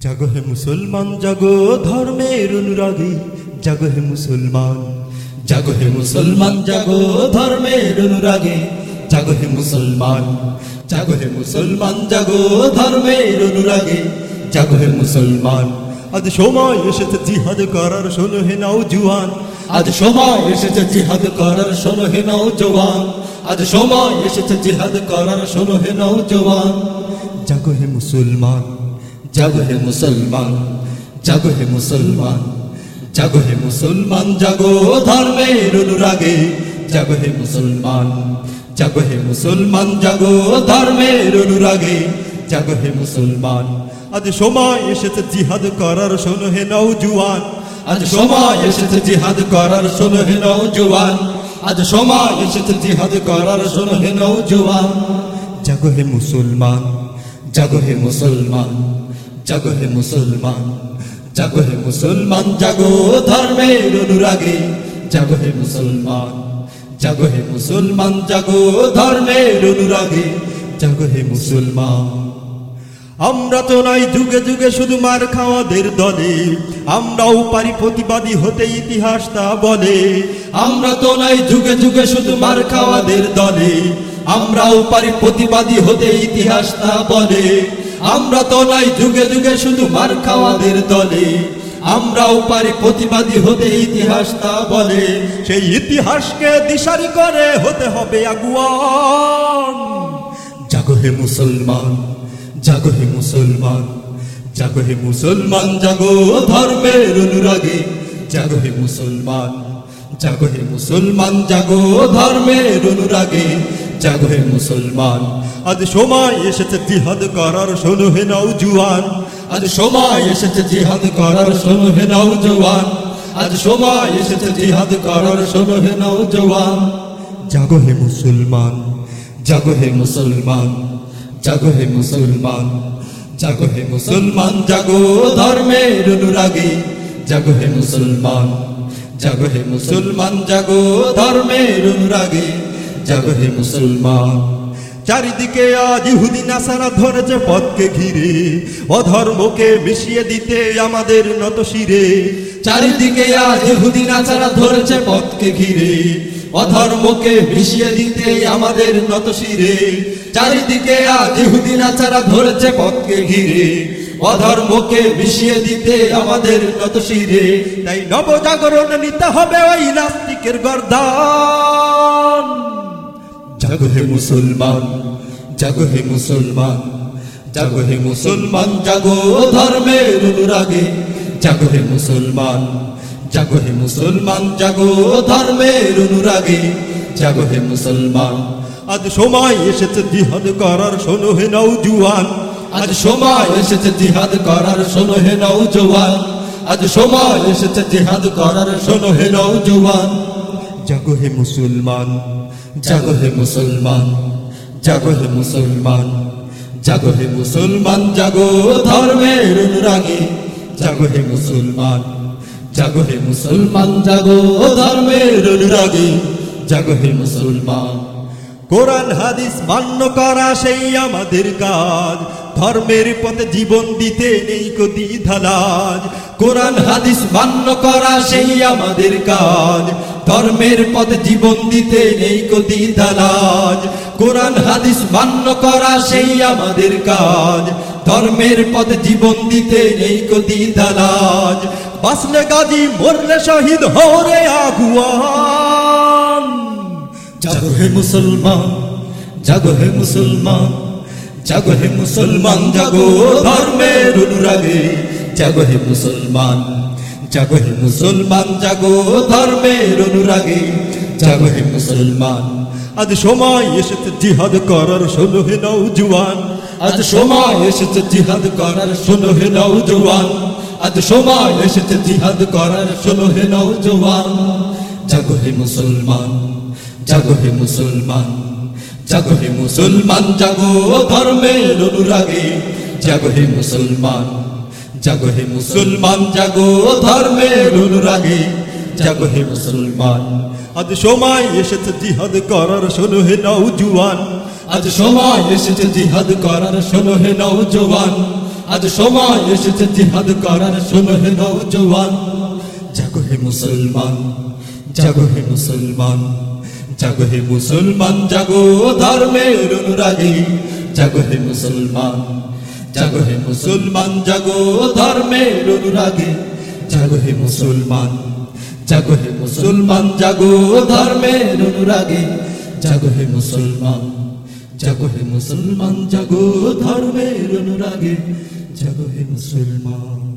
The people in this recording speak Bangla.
জাগো হে মুসলমান, জাগো ধর্মের অনুরাগী, জাগো হে মুসলমান, জাগো হে মুসলমান, জাগো ধর্মের অনুরাগী, জাগো হে মুসলমান, জাগো হে মুসলমান, জাগো ধর্মের অনুরাগী, জাগো হে মুসলমান। আজ সময় এসেছে জিহাদ করার, শোনো হে নাও জুয়ান। আজ সময় এসেছে জিহাদ করার, শোনো হে নাও জওয়ান। আজ সময় এসেছে জিহাদ করার, শোনো হে নাও জওয়ান। জাগো হে মুসলমান জাগো হে মুসলমান, জাগো হে মুসলমান, জাগো হে মুসলমান, জাগো ধর্মের অনুরাগে, জাগো হে মুসলমান, জাগো হে মুসলমান, জাগো ধর্মের অনুরাগে, জাগো হে মুসলমান। আজ সময় এসেছে জিহাদ করার, শোনো হে নৌজুয়ান আজ সময় এসেছে জিহাদ করার, শোনো হে নৌজুয়ান আজ সময় এসেছে জিহাদ করার, শোনো হে নৌজুয়ান জাগো হে মুসলমান, জাগো হে মুসলমান জাগো হে মুসলমান, জাগো হে মুসলমান, জাগো ধর্মের অনুরাগে। জাগো হে মুসলমান, জাগো হে মুসলমান, জাগো ধর্মের অনুরাগে। জাগো হে মুসলমান, আমরা তো নাই যুগে যুগে শুধু মার খাওয়াদের দলে। আমরাও পারি প্রতিবাদী হতে ইতিহাস তা বলে। আমরা তো নাই যুগে যুগে শুধু মার খাওয়াদের দলে। আমরাও পারি প্রতিবাদী হতে ইতিহাস তা বলে। আমরা তো নাই যুগে যুগে শুধু মার খাওয়াদের দলে। আমরাও পারি প্রতিবাদী হতে ইতিহাস তা বলে। সেই ইতিহাসকে দিশারি করে হতে হবে আগুয়ান। জাগো হে মুসলমান, জাগো হে মুসলমান, জাগো হে মুসলমান, জাগো ধর্মের অনুরাগে। জাগো হে মুসলমান, জাগো হে মুসলমান, জাগো ধর্মের অনুরাগে। জাগো হে মুসলমান। আজ সময় এসেছে জিহাদ করার শোনো হে নওজুয়ান আজ সময় এসেছে জিহাদ করার শোনো হে নওজুয়ান আজ সময় এসেছে জিহাদ করার শোনো হে নওজুয়ান জাগো হে মুসলমান। জাগো হে মুসলমান। জাগো হে মুসলমান। জাগো হে মুসলমান জাগো ধর্মের অনুরাগে। জাগো হে মুসলমান। জাগো হে মুসলমান জাগো ধর্মের অনুরাগে। জাগো মুসলমান। চারিদিকে আজ ইহুদি নাসারা ধরেছে পথকে ঘিরে। অধর্মকে মিশিয়ে দিতে আমাদের নত শিরে। চারিদিকে আজ ইহুদি নাসারা ধরেছে পথকে ঘিরে। অধর্মকে মিশিয়ে দিতে আমাদের নত শিরে। চারিদিকে আজ ইহুদি নাসারা ধরেছে পথকে ঘিরে। অধর্মকে মিশিয়ে দিতে আমাদের নত শিরে। তাই নবজাগরণ নিতে হবে ওই নাস্তিকের গর্দান। জাগো হে মুসলমান জাগো হে মুসলমান জাগো হে মুসলমান জাগো ধর্মের অনুরাগে জাগো হে মুসলমান জাগো হে মুসলমান জাগো ধর্মের অনুরাগে জাগো হে মুসলমান। আজ সময় এসেছে জিহাদ করার শোনো হে নৌজুয়ান আজ সময় এসেছে জিহাদ করার শোনো হে নৌজওয়ান আজ সময় এসেছে জিহাদ করার শোনো হে নৌজওয়ান জাগো হে মুসলমান জাগো হে মুসলমান, জাগো হে মুসলমান, জাগো হে মুসলমান, জাগো ধর্মের অনুরাগে। জাগো হে মুসলমান, জাগো হে মুসলমান, জাগো ধর্মের অনুরাগে। জাগো হে মুসলমান, কোরআন, হাদিস মান্য করা সেই আমাদের কাজ। ধর্মের পথে জীবন দিতে নেই কতি ধালাজ কোরআন, হাদিস মান্য করা সেই আমাদের কাজ। ধর্মের পথে জীবন দিতে নেই কতি ধালাজ কোরআন, হাদিস মান্য করা সেই আমাদের কাজ। ধর্মের পথে জীবন দিতে নেই কতি দালাজ বাসলে গাজী, মরলে শহীদ হরে আগুয়ান। জাগো হে মুসলমান, জাগো হে মুসলমান, জাগো হে মুসলমান, জাগো ধর্মের অনুরাগে। জাগো হে মুসলমান। জাগো হে মুসলমান, জাগো ধর্মের অনুরাগে, জাগো হে মুসলমান। আজ সময় এসেছে জিহাদ করার, শোনো হে নৌজুয়ান আজ সময় এসেছে জিহাদ করার, শোনো হে নৌজুয়ান আজ সময় এসেছে জিহাদ করার, শোনো হে নৌজুয়ান জাগো হে মুসলমান, জাগো হে মুসলমান, জাগো হে মুসলমান, জাগো ধর্মের অনুরাগে, জাগো হে মুসলমান। জাগো হে মুসলমান, জাগো ধর্মের অনুরাগে। জাগো হে মুসলমান, আজ সময় এসেছে জিহাদ করার, শোনো হে নৌজুয়ান আজ সময় এসেছে জিহাদ করার, শোনো হে নৌজওয়ান আজ সময় এসেছে জিহাদ করার, শোনো হে নৌজওয়ান জাগো হে মুসলমান, জাগো হে মুসলমান, জাগো হে মুসলমান, জাগো ধর্মের অনুরাগী। জাগো হে মুসলমান জাগো হে মুসলমান, জাগো ধর্মের অনুরাগে। জাগো হে মুসলমান, জাগো হে মুসলমান, জাগো ধর্মের অনুরাগে। জাগো হে মুসলমান, জাগো হে মুসলমান, জাগো ধর্মের অনুরাগে। জাগো হে মুসলমান।